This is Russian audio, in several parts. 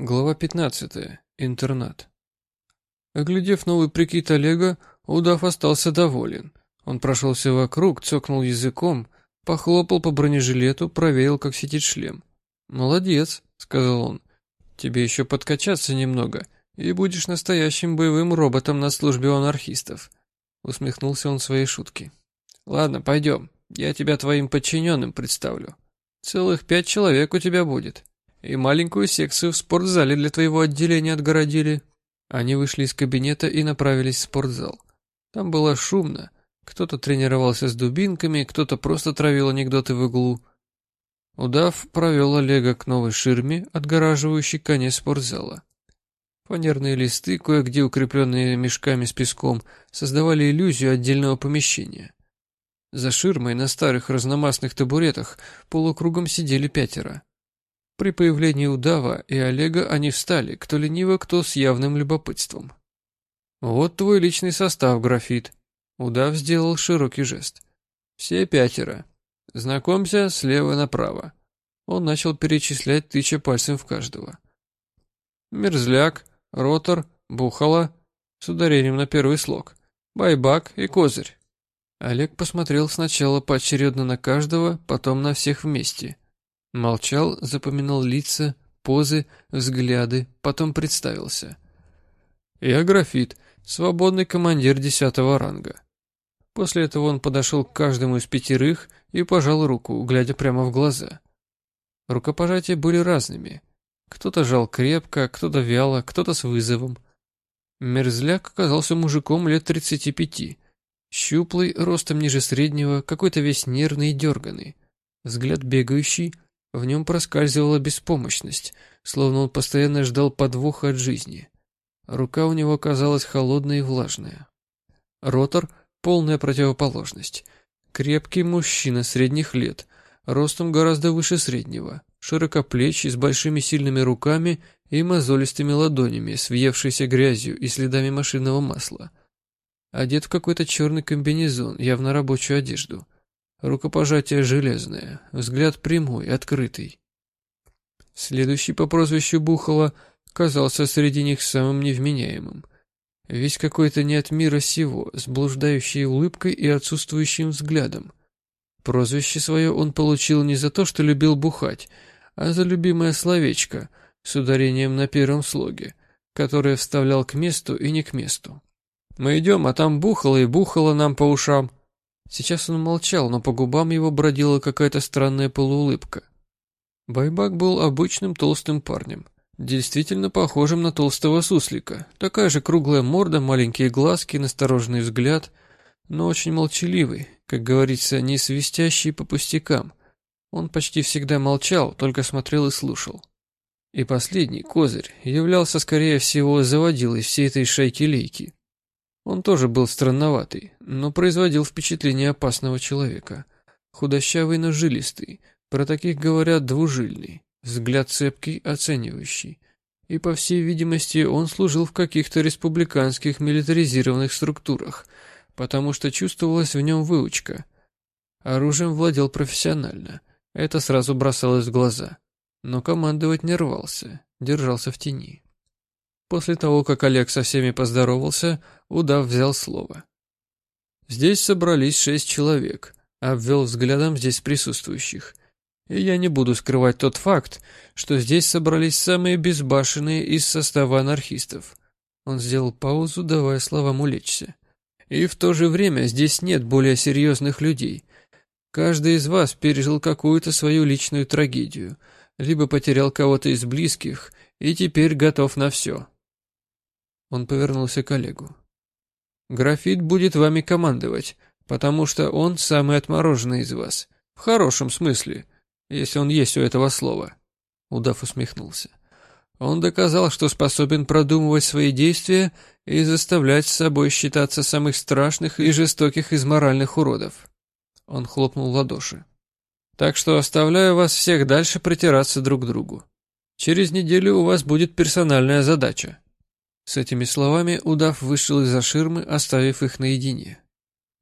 Глава 15. Интернат. Оглядев новый прикид Олега, удав остался доволен. Он прошелся вокруг, цокнул языком, похлопал по бронежилету, проверил, как сидит шлем. «Молодец», — сказал он. «Тебе еще подкачаться немного, и будешь настоящим боевым роботом на службе у анархистов», — усмехнулся он своей шутки. «Ладно, пойдем, я тебя твоим подчиненным представлю. Целых пять человек у тебя будет». И маленькую секцию в спортзале для твоего отделения отгородили. Они вышли из кабинета и направились в спортзал. Там было шумно. Кто-то тренировался с дубинками, кто-то просто травил анекдоты в углу. Удав провел Олега к новой ширме, отгораживающей конец спортзала. Фанерные листы, кое-где укрепленные мешками с песком, создавали иллюзию отдельного помещения. За ширмой на старых разномастных табуретах полукругом сидели пятеро. При появлении удава и Олега они встали, кто лениво, кто с явным любопытством. «Вот твой личный состав, графит». Удав сделал широкий жест. «Все пятеро. Знакомься слева направо». Он начал перечислять, тыча пальцем в каждого. Мерзляк, ротор, бухало, с ударением на первый слог, байбак и козырь. Олег посмотрел сначала поочередно на каждого, потом на всех вместе – Молчал, запоминал лица, позы, взгляды, потом представился. «Я графит, свободный командир десятого ранга». После этого он подошел к каждому из пятерых и пожал руку, глядя прямо в глаза. Рукопожатия были разными. Кто-то жал крепко, кто-то вяло, кто-то с вызовом. Мерзляк оказался мужиком лет тридцати пяти. Щуплый, ростом ниже среднего, какой-то весь нервный и дерганный. Взгляд бегающий — в нем проскальзывала беспомощность, словно он постоянно ждал подвоха от жизни. Рука у него казалась холодной и влажная. Ротор — полная противоположность. Крепкий мужчина средних лет, ростом гораздо выше среднего, широкоплечий, с большими сильными руками и мозолистыми ладонями, с въевшейся грязью и следами машинного масла. Одет в какой-то черный комбинезон, явно рабочую одежду — Рукопожатие железное, взгляд прямой, открытый. Следующий по прозвищу Бухала казался среди них самым невменяемым. Весь какой-то не от мира сего, с блуждающей улыбкой и отсутствующим взглядом. Прозвище свое он получил не за то, что любил бухать, а за любимое словечко с ударением на первом слоге, которое вставлял к месту и не к месту. «Мы идем, а там бухало и бухало нам по ушам», Сейчас он молчал, но по губам его бродила какая-то странная полуулыбка. Байбак был обычным толстым парнем, действительно похожим на толстого суслика. Такая же круглая морда, маленькие глазки, настороженный взгляд, но очень молчаливый, как говорится, не свистящий по пустякам. Он почти всегда молчал, только смотрел и слушал. И последний, Козырь, являлся, скорее всего, заводилой всей этой шайки-лейки. Он тоже был странноватый, но производил впечатление опасного человека. Худощавый, но жилистый, про таких говорят двужильный, взгляд цепкий, оценивающий. И, по всей видимости, он служил в каких-то республиканских милитаризированных структурах, потому что чувствовалась в нем выучка. Оружием владел профессионально, это сразу бросалось в глаза. Но командовать не рвался, держался в тени. После того, как Олег со всеми поздоровался, удав взял слово. «Здесь собрались шесть человек», — обвел взглядом здесь присутствующих. «И я не буду скрывать тот факт, что здесь собрались самые безбашенные из состава анархистов». Он сделал паузу, давая словам улечься. «И в то же время здесь нет более серьезных людей. Каждый из вас пережил какую-то свою личную трагедию, либо потерял кого-то из близких и теперь готов на все». Он повернулся к Олегу. «Графит будет вами командовать, потому что он самый отмороженный из вас. В хорошем смысле, если он есть у этого слова». Удав усмехнулся. Он доказал, что способен продумывать свои действия и заставлять с собой считаться самых страшных и жестоких из моральных уродов. Он хлопнул ладоши. Так что оставляю вас всех дальше притираться друг к другу. Через неделю у вас будет персональная задача. С этими словами удав вышел из-за ширмы, оставив их наедине.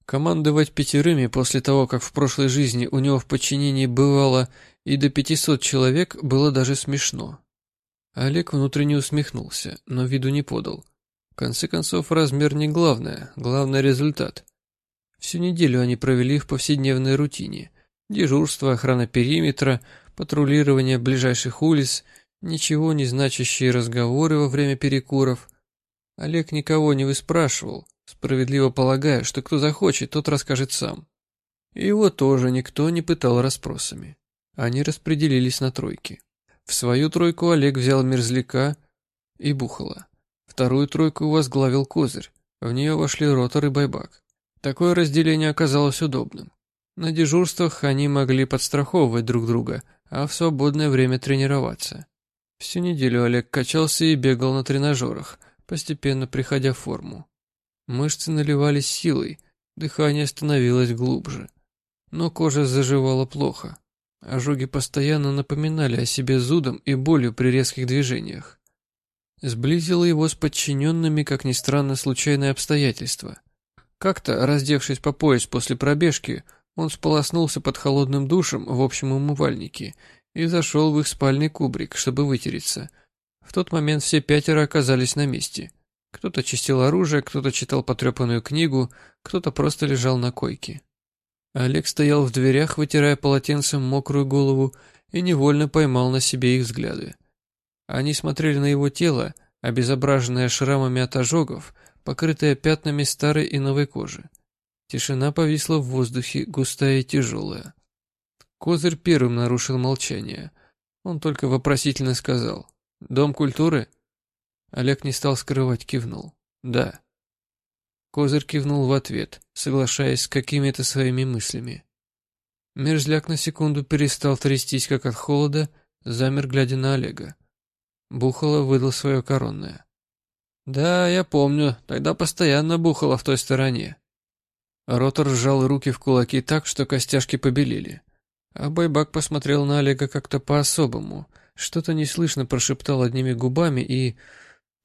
Командовать пятерыми после того, как в прошлой жизни у него в подчинении бывало и до пятисот человек, было даже смешно. Олег внутренне усмехнулся, но виду не подал. В конце концов, размер не главное, главный результат. Всю неделю они провели в повседневной рутине. Дежурство, охрана периметра, патрулирование ближайших улиц, ничего не значащие разговоры во время перекуров. Олег никого не выспрашивал, справедливо полагая, что кто захочет, тот расскажет сам. Его тоже никто не пытал расспросами. Они распределились на тройки. В свою тройку Олег взял мерзляка и бухала. Вторую тройку возглавил козырь. В нее вошли ротор и байбак. Такое разделение оказалось удобным. На дежурствах они могли подстраховывать друг друга, а в свободное время тренироваться. Всю неделю Олег качался и бегал на тренажерах, постепенно приходя в форму. Мышцы наливались силой, дыхание становилось глубже. Но кожа заживала плохо. Ожоги постоянно напоминали о себе зудом и болью при резких движениях. Сблизило его с подчиненными, как ни странно, случайное обстоятельство. Как-то, раздевшись по пояс после пробежки, он сполоснулся под холодным душем в общем умывальнике и зашел в их спальный кубрик, чтобы вытереться. В тот момент все пятеро оказались на месте. Кто-то чистил оружие, кто-то читал потрепанную книгу, кто-то просто лежал на койке. Олег стоял в дверях, вытирая полотенцем мокрую голову, и невольно поймал на себе их взгляды. Они смотрели на его тело, обезображенное шрамами от ожогов, покрытое пятнами старой и новой кожи. Тишина повисла в воздухе, густая и тяжелая. Козырь первым нарушил молчание. Он только вопросительно сказал «Дом культуры?» Олег не стал скрывать, кивнул. «Да». Козырь кивнул в ответ, соглашаясь с какими-то своими мыслями. Мерзляк на секунду перестал трястись, как от холода, замер, глядя на Олега. Бухало выдал свое коронное. «Да, я помню, тогда постоянно бухало в той стороне». Ротор сжал руки в кулаки так, что костяшки побелели. А Байбак посмотрел на Олега как-то по-особому, что-то неслышно прошептал одними губами и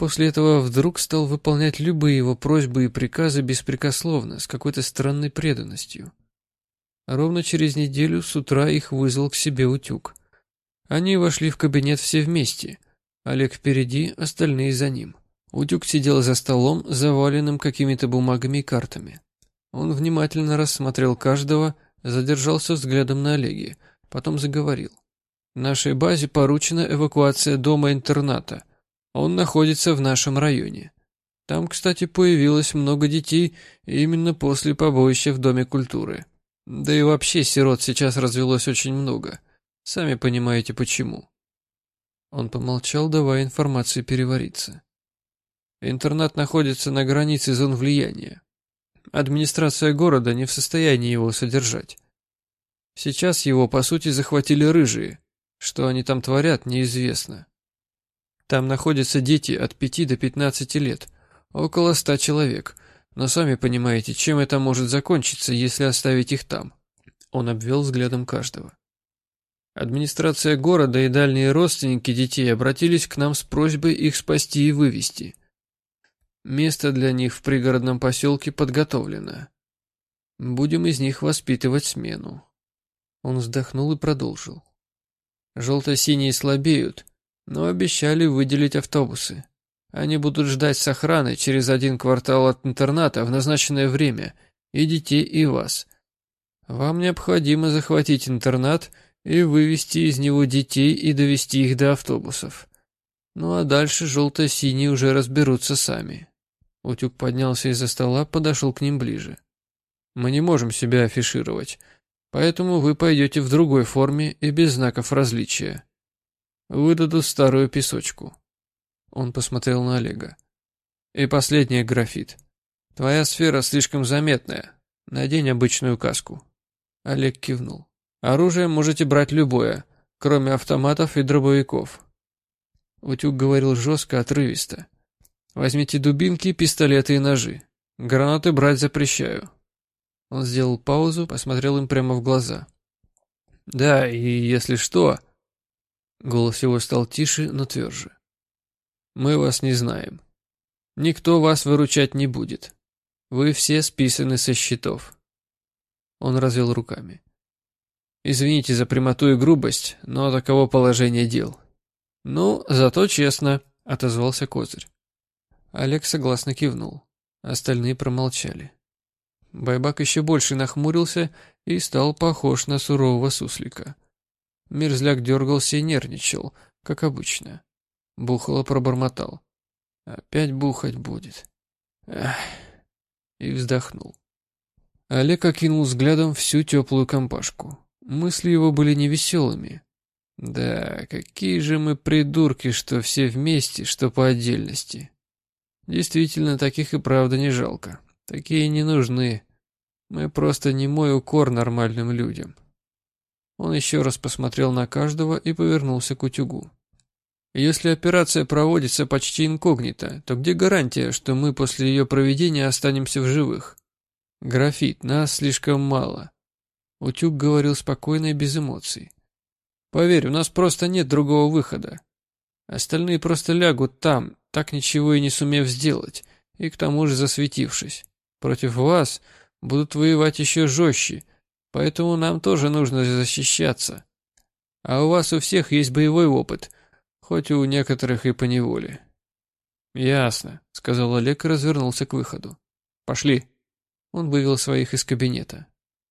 После этого вдруг стал выполнять любые его просьбы и приказы беспрекословно, с какой-то странной преданностью. Ровно через неделю с утра их вызвал к себе утюг. Они вошли в кабинет все вместе. Олег впереди, остальные за ним. Утюг сидел за столом, заваленным какими-то бумагами и картами. Он внимательно рассмотрел каждого, задержался взглядом на Олеге, потом заговорил. «Нашей базе поручена эвакуация дома-интерната. Он находится в нашем районе. Там, кстати, появилось много детей именно после побоища в Доме культуры. Да и вообще сирот сейчас развелось очень много. Сами понимаете, почему. Он помолчал, давая информации перевариться. Интернат находится на границе зон влияния. Администрация города не в состоянии его содержать. Сейчас его, по сути, захватили рыжие. Что они там творят, неизвестно. Там находятся дети от 5 до 15 лет, около 100 человек. Но сами понимаете, чем это может закончиться, если оставить их там. Он обвел взглядом каждого. Администрация города и дальние родственники детей обратились к нам с просьбой их спасти и вывести. Место для них в пригородном поселке подготовлено. Будем из них воспитывать смену. Он вздохнул и продолжил. Желто-синие слабеют, но обещали выделить автобусы. Они будут ждать с охраной через один квартал от интерната в назначенное время, и детей, и вас. Вам необходимо захватить интернат и вывести из него детей и довести их до автобусов. Ну а дальше желто-синие уже разберутся сами. Утюг поднялся из-за стола, подошел к ним ближе. Мы не можем себя афишировать, поэтому вы пойдете в другой форме и без знаков различия. Выдадут старую песочку. Он посмотрел на Олега. И последний графит. Твоя сфера слишком заметная. Надень обычную каску. Олег кивнул. Оружие можете брать любое, кроме автоматов и дробовиков. Утюг говорил жестко, отрывисто. Возьмите дубинки, пистолеты и ножи. Гранаты брать запрещаю. Он сделал паузу, посмотрел им прямо в глаза. Да, и если что, Голос его стал тише, но тверже. «Мы вас не знаем. Никто вас выручать не будет. Вы все списаны со счетов». Он развел руками. «Извините за прямоту и грубость, но таково положение дел. «Ну, зато честно», — отозвался Козырь. Олег согласно кивнул. Остальные промолчали. Байбак еще больше нахмурился и стал похож на сурового суслика. Мерзляк дергался и нервничал, как обычно. Бухало пробормотал. «Опять бухать будет». Эх. И вздохнул. Олег окинул взглядом всю теплую компашку. Мысли его были невеселыми. Да, какие же мы придурки, что все вместе, что по отдельности. Действительно, таких и правда не жалко. Такие не нужны. Мы просто не мой укор нормальным людям. Он еще раз посмотрел на каждого и повернулся к утюгу. Если операция проводится почти инкогнито, то где гарантия, что мы после ее проведения останемся в живых? Графит, нас слишком мало. Утюг говорил спокойно и без эмоций. Поверь, у нас просто нет другого выхода. Остальные просто лягут там, так ничего и не сумев сделать, и к тому же засветившись. Против вас будут воевать еще жестче, поэтому нам тоже нужно защищаться. А у вас у всех есть боевой опыт, хоть у некоторых и по неволе. «Ясно», — сказал Олег и развернулся к выходу. «Пошли». Он вывел своих из кабинета.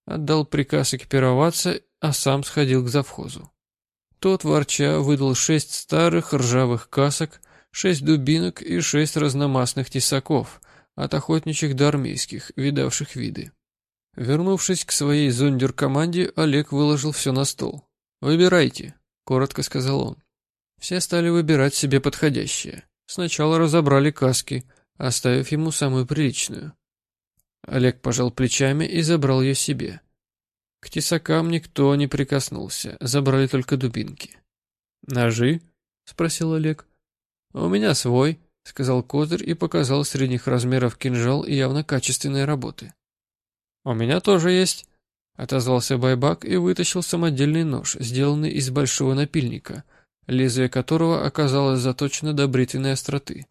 Отдал приказ экипироваться, а сам сходил к завхозу. Тот, ворча, выдал шесть старых ржавых касок, шесть дубинок и шесть разномастных тесаков от охотничьих до армейских, видавших виды. Вернувшись к своей зондер-команде, Олег выложил все на стол. «Выбирайте», — коротко сказал он. Все стали выбирать себе подходящее. Сначала разобрали каски, оставив ему самую приличную. Олег пожал плечами и забрал ее себе. К тесакам никто не прикоснулся, забрали только дубинки. «Ножи?» — спросил Олег. «У меня свой», — сказал Козырь и показал средних размеров кинжал и явно качественной работы. «У меня тоже есть», — отозвался Байбак и вытащил самодельный нож, сделанный из большого напильника, лезвие которого оказалось заточено до бритвенной остроты.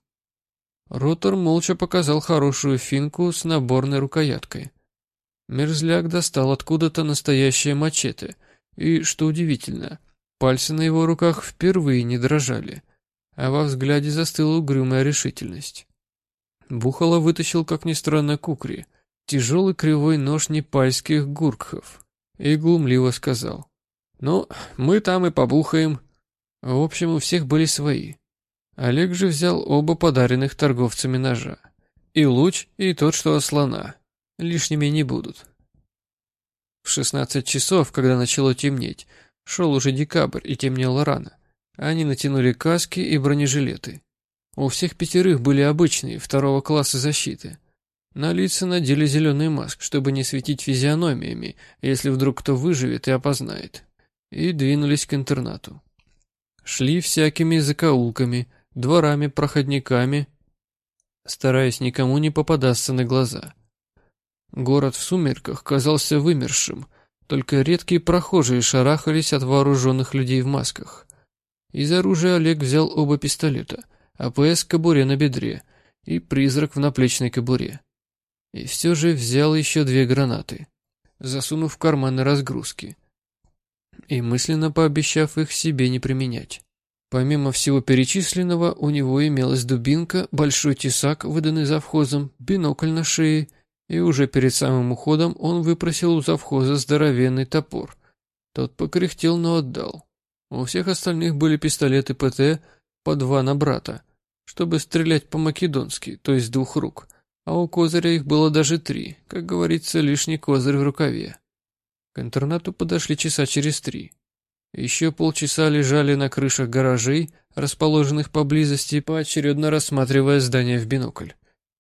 Ротор молча показал хорошую финку с наборной рукояткой. Мерзляк достал откуда-то настоящее мачете, и, что удивительно, пальцы на его руках впервые не дрожали, а во взгляде застыла угрюмая решительность. Бухало вытащил, как ни странно, кукри, тяжелый кривой нож непальских гуркхов, и глумливо сказал. «Ну, мы там и побухаем». В общем, у всех были свои. Олег же взял оба подаренных торговцами ножа. И луч, и тот, что от слона лишними не будут. В 16 часов, когда начало темнеть, шел уже декабрь и темнело рано. Они натянули каски и бронежилеты. У всех пятерых были обычные, второго класса защиты. На лица надели зеленый маск, чтобы не светить физиономиями, если вдруг кто выживет и опознает. И двинулись к интернату. Шли всякими закоулками, дворами, проходниками, стараясь никому не попадаться на глаза. Город в сумерках казался вымершим, только редкие прохожие шарахались от вооруженных людей в масках. Из оружия Олег взял оба пистолета, АПС в кобуре на бедре и призрак в наплечной кобуре. И все же взял еще две гранаты, засунув в карманы разгрузки, и мысленно пообещав их себе не применять. Помимо всего перечисленного, у него имелась дубинка, большой тесак, выданный завхозом, бинокль на шее — и уже перед самым уходом он выпросил у завхоза здоровенный топор. Тот покряхтел, но отдал. У всех остальных были пистолеты ПТ по два на брата, чтобы стрелять по-македонски, то есть двух рук, а у козыря их было даже три, как говорится, лишний козырь в рукаве. К интернату подошли часа через три. Еще полчаса лежали на крышах гаражей, расположенных поблизости, поочередно рассматривая здание в бинокль.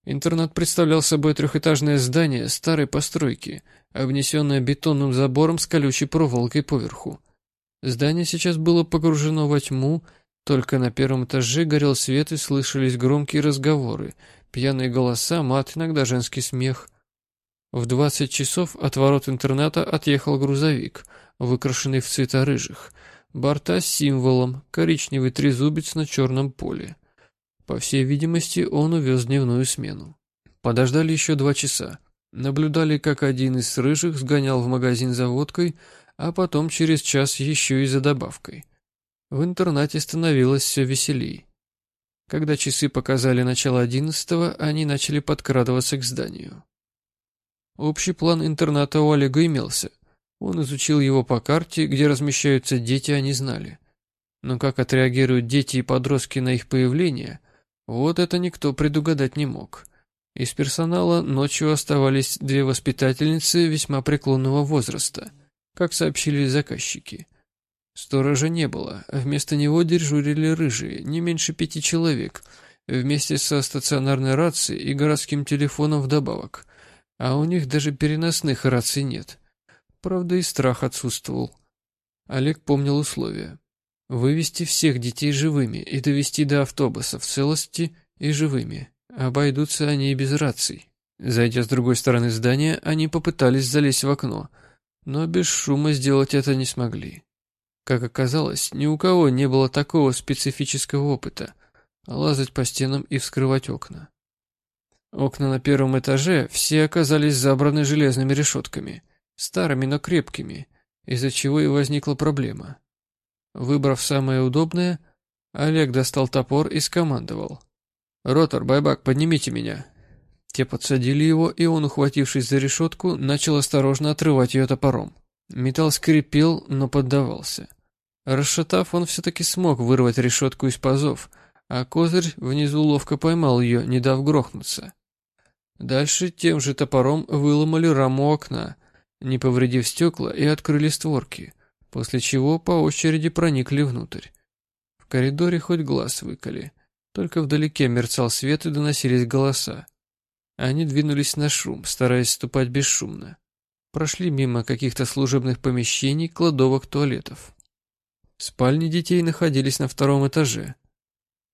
Интернат представлял собой трехэтажное здание старой постройки, обнесенное бетонным забором с колючей проволокой поверху. Здание сейчас было погружено во тьму, только на первом этаже горел свет и слышались громкие разговоры, пьяные голоса, мат, иногда женский смех. В двадцать часов от ворот интерната отъехал грузовик, выкрашенный в цвета рыжих, борта с символом, коричневый трезубец на черном поле. По всей видимости, он увез дневную смену. Подождали еще два часа. Наблюдали, как один из рыжих сгонял в магазин за водкой, а потом через час еще и за добавкой. В интернате становилось все веселей. Когда часы показали начало одиннадцатого, они начали подкрадываться к зданию. Общий план интерната у Олега имелся. Он изучил его по карте, где размещаются дети, они знали. Но как отреагируют дети и подростки на их появление, вот это никто предугадать не мог. Из персонала ночью оставались две воспитательницы весьма преклонного возраста, как сообщили заказчики – Сторожа не было, а вместо него дежурили рыжие, не меньше пяти человек, вместе со стационарной рацией и городским телефоном вдобавок. А у них даже переносных раций нет. Правда, и страх отсутствовал. Олег помнил условия. Вывести всех детей живыми и довести до автобуса в целости и живыми. Обойдутся они и без раций. Зайдя с другой стороны здания, они попытались залезть в окно, но без шума сделать это не смогли. Как оказалось, ни у кого не было такого специфического опыта – лазать по стенам и вскрывать окна. Окна на первом этаже все оказались забраны железными решетками, старыми, но крепкими, из-за чего и возникла проблема. Выбрав самое удобное, Олег достал топор и скомандовал. «Ротор, байбак, поднимите меня!» Те подсадили его, и он, ухватившись за решетку, начал осторожно отрывать ее топором. Металл скрипел, но поддавался. Расшатав, он все-таки смог вырвать решетку из пазов, а козырь внизу ловко поймал ее, не дав грохнуться. Дальше тем же топором выломали раму окна, не повредив стекла и открыли створки, после чего по очереди проникли внутрь. В коридоре хоть глаз выколи, только вдалеке мерцал свет и доносились голоса. Они двинулись на шум, стараясь ступать бесшумно. Прошли мимо каких-то служебных помещений, кладовок, туалетов. Спальни детей находились на втором этаже.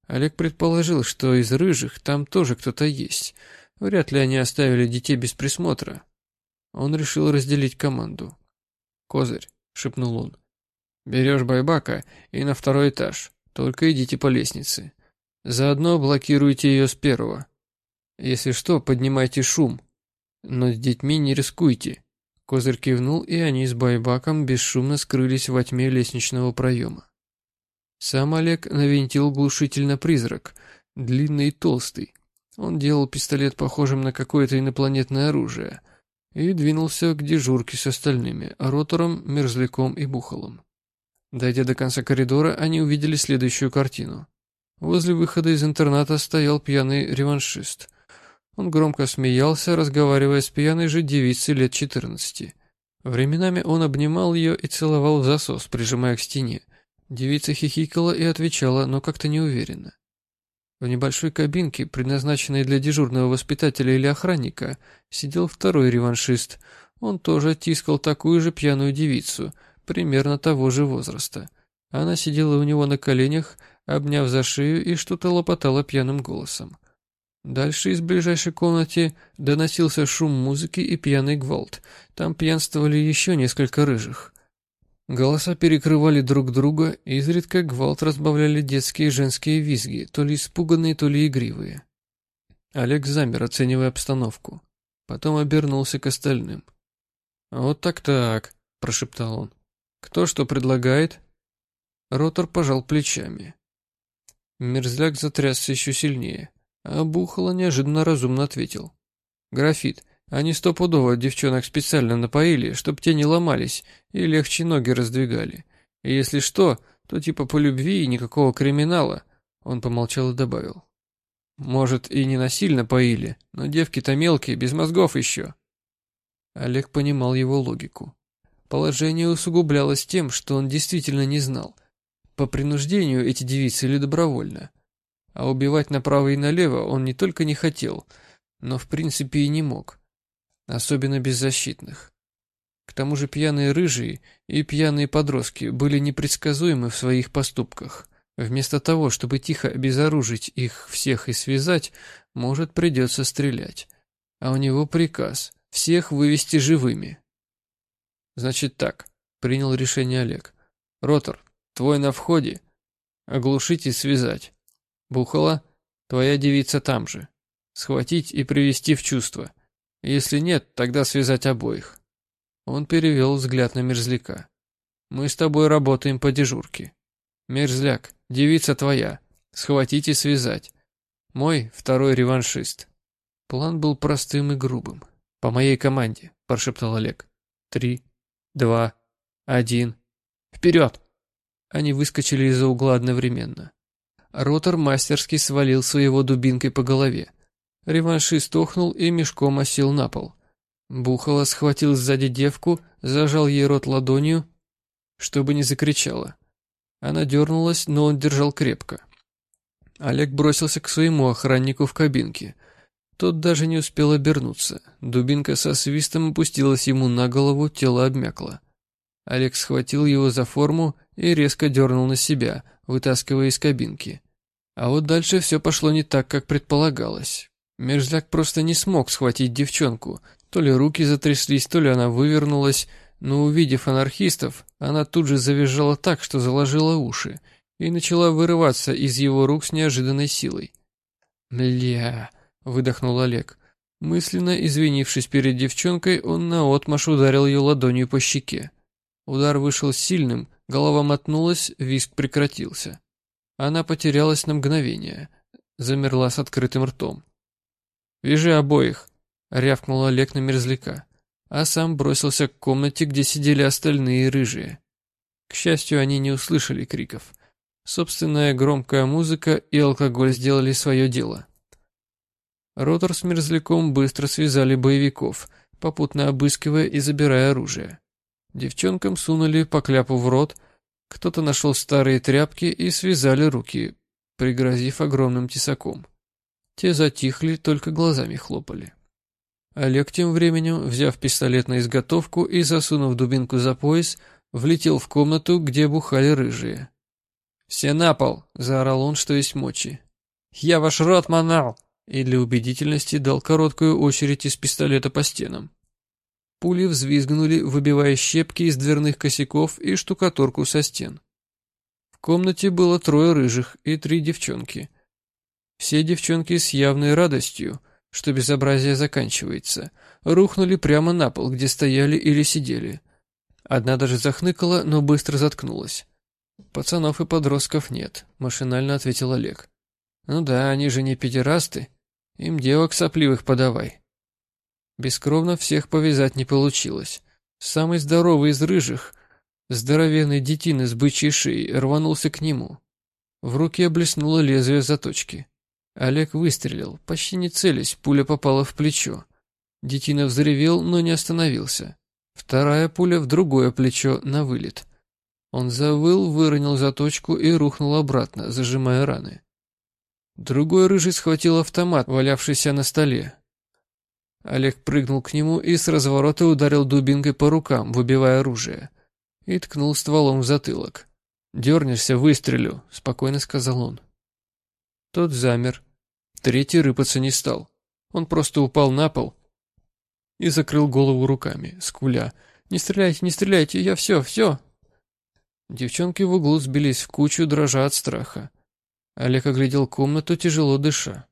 Олег предположил, что из рыжих там тоже кто-то есть. Вряд ли они оставили детей без присмотра. Он решил разделить команду. «Козырь», — шепнул он, — «берешь байбака и на второй этаж. Только идите по лестнице. Заодно блокируйте ее с первого. Если что, поднимайте шум. Но с детьми не рискуйте. Козырь кивнул, и они с байбаком бесшумно скрылись во тьме лестничного проема. Сам Олег навинтил глушительно призрак, длинный и толстый. Он делал пистолет похожим на какое-то инопланетное оружие и двинулся к дежурке с остальными, ротором, мерзляком и бухалом. Дойдя до конца коридора, они увидели следующую картину. Возле выхода из интерната стоял пьяный реваншист. Он громко смеялся, разговаривая с пьяной же девицей лет четырнадцати. Временами он обнимал ее и целовал в засос, прижимая к стене. Девица хихикала и отвечала, но как-то неуверенно. В небольшой кабинке, предназначенной для дежурного воспитателя или охранника, сидел второй реваншист. Он тоже тискал такую же пьяную девицу, примерно того же возраста. Она сидела у него на коленях, обняв за шею и что-то лопотала пьяным голосом. Дальше из ближайшей комнаты доносился шум музыки и пьяный гвалт. Там пьянствовали еще несколько рыжих. Голоса перекрывали друг друга, и изредка гвалт разбавляли детские и женские визги, то ли испуганные, то ли игривые. Олег замер, оценивая обстановку. Потом обернулся к остальным. «Вот так-так», — прошептал он. «Кто что предлагает?» Ротор пожал плечами. Мерзляк затрясся еще сильнее. А Бухало неожиданно разумно ответил. «Графит, они стопудово девчонок специально напоили, чтоб те не ломались и легче ноги раздвигали. И если что, то типа по любви и никакого криминала». Он помолчал и добавил. «Может, и не насильно поили, но девки-то мелкие, без мозгов еще». Олег понимал его логику. Положение усугублялось тем, что он действительно не знал, по принуждению эти девицы или добровольно. А убивать направо и налево он не только не хотел, но в принципе и не мог. Особенно беззащитных. К тому же пьяные рыжие и пьяные подростки были непредсказуемы в своих поступках. Вместо того, чтобы тихо обезоружить их всех и связать, может придется стрелять. А у него приказ – всех вывести живыми. Значит так, принял решение Олег. Ротор, твой на входе. Оглушить и связать. Бухала, твоя девица там же. Схватить и привести в чувство. Если нет, тогда связать обоих. Он перевел взгляд на мерзляка. Мы с тобой работаем по дежурке. Мерзляк, девица твоя. Схватить и связать. Мой второй реваншист. План был простым и грубым. «По моей команде», — прошептал Олег. «Три, два, один. Вперед!» Они выскочили из-за угла одновременно. Ротор мастерски свалил своего дубинкой по голове. Реваншист охнул и мешком осел на пол. Бухало схватил сзади девку, зажал ей рот ладонью, чтобы не закричала. Она дернулась, но он держал крепко. Олег бросился к своему охраннику в кабинке. Тот даже не успел обернуться. Дубинка со свистом опустилась ему на голову, тело обмякло. Олег схватил его за форму и резко дернул на себя, вытаскивая из кабинки. А вот дальше все пошло не так, как предполагалось. Мерзляк просто не смог схватить девчонку. То ли руки затряслись, то ли она вывернулась, но увидев анархистов, она тут же завизжала так, что заложила уши, и начала вырываться из его рук с неожиданной силой. «Мля!» — выдохнул Олег. Мысленно извинившись перед девчонкой, он наотмашь ударил ее ладонью по щеке. Удар вышел сильным, голова мотнулась, виск прекратился. Она потерялась на мгновение, замерла с открытым ртом. «Вяжи обоих!» — рявкнул Олег на мерзляка, а сам бросился к комнате, где сидели остальные рыжие. К счастью, они не услышали криков. Собственная громкая музыка и алкоголь сделали свое дело. Ротор с мерзляком быстро связали боевиков, попутно обыскивая и забирая оружие. Девчонкам сунули по кляпу в рот, кто-то нашел старые тряпки и связали руки, пригрозив огромным тесаком. Те затихли, только глазами хлопали. Олег тем временем, взяв пистолет на изготовку и засунув дубинку за пояс, влетел в комнату, где бухали рыжие. «Все на пол!» — заорал он, что есть мочи. «Я ваш рот манал!» И для убедительности дал короткую очередь из пистолета по стенам. Пули взвизгнули, выбивая щепки из дверных косяков и штукатурку со стен. В комнате было трое рыжих и три девчонки. Все девчонки с явной радостью, что безобразие заканчивается, рухнули прямо на пол, где стояли или сидели. Одна даже захныкала, но быстро заткнулась. «Пацанов и подростков нет», — машинально ответил Олег. «Ну да, они же не педерасты. Им девок сопливых подавай». Бескровно всех повязать не получилось. Самый здоровый из рыжих, здоровенный детина с бычьей шеей, рванулся к нему. В руке блеснуло лезвие заточки. Олег выстрелил, почти не целясь, пуля попала в плечо. Детина взревел, но не остановился. Вторая пуля в другое плечо на вылет. Он завыл, выронил заточку и рухнул обратно, зажимая раны. Другой рыжий схватил автомат, валявшийся на столе. Олег прыгнул к нему и с разворота ударил дубинкой по рукам, выбивая оружие. И ткнул стволом в затылок. «Дернешься, выстрелю», — спокойно сказал он. Тот замер. Третий рыпаться не стал. Он просто упал на пол и закрыл голову руками, скуля. «Не стреляйте, не стреляйте, я все, все!» Девчонки в углу сбились в кучу, дрожа от страха. Олег оглядел комнату, тяжело дыша.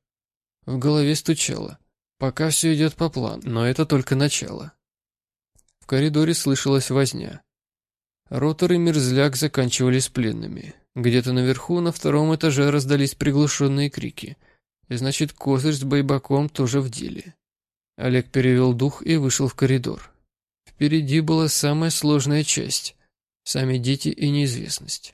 В голове стучало. Пока все идет по плану, но это только начало. В коридоре слышалась возня. Ротор и Мерзляк заканчивали с пленными. Где-то наверху, на втором этаже, раздались приглушенные крики. Значит, Козырь с Байбаком тоже в деле. Олег перевел дух и вышел в коридор. Впереди была самая сложная часть — сами дети и неизвестность.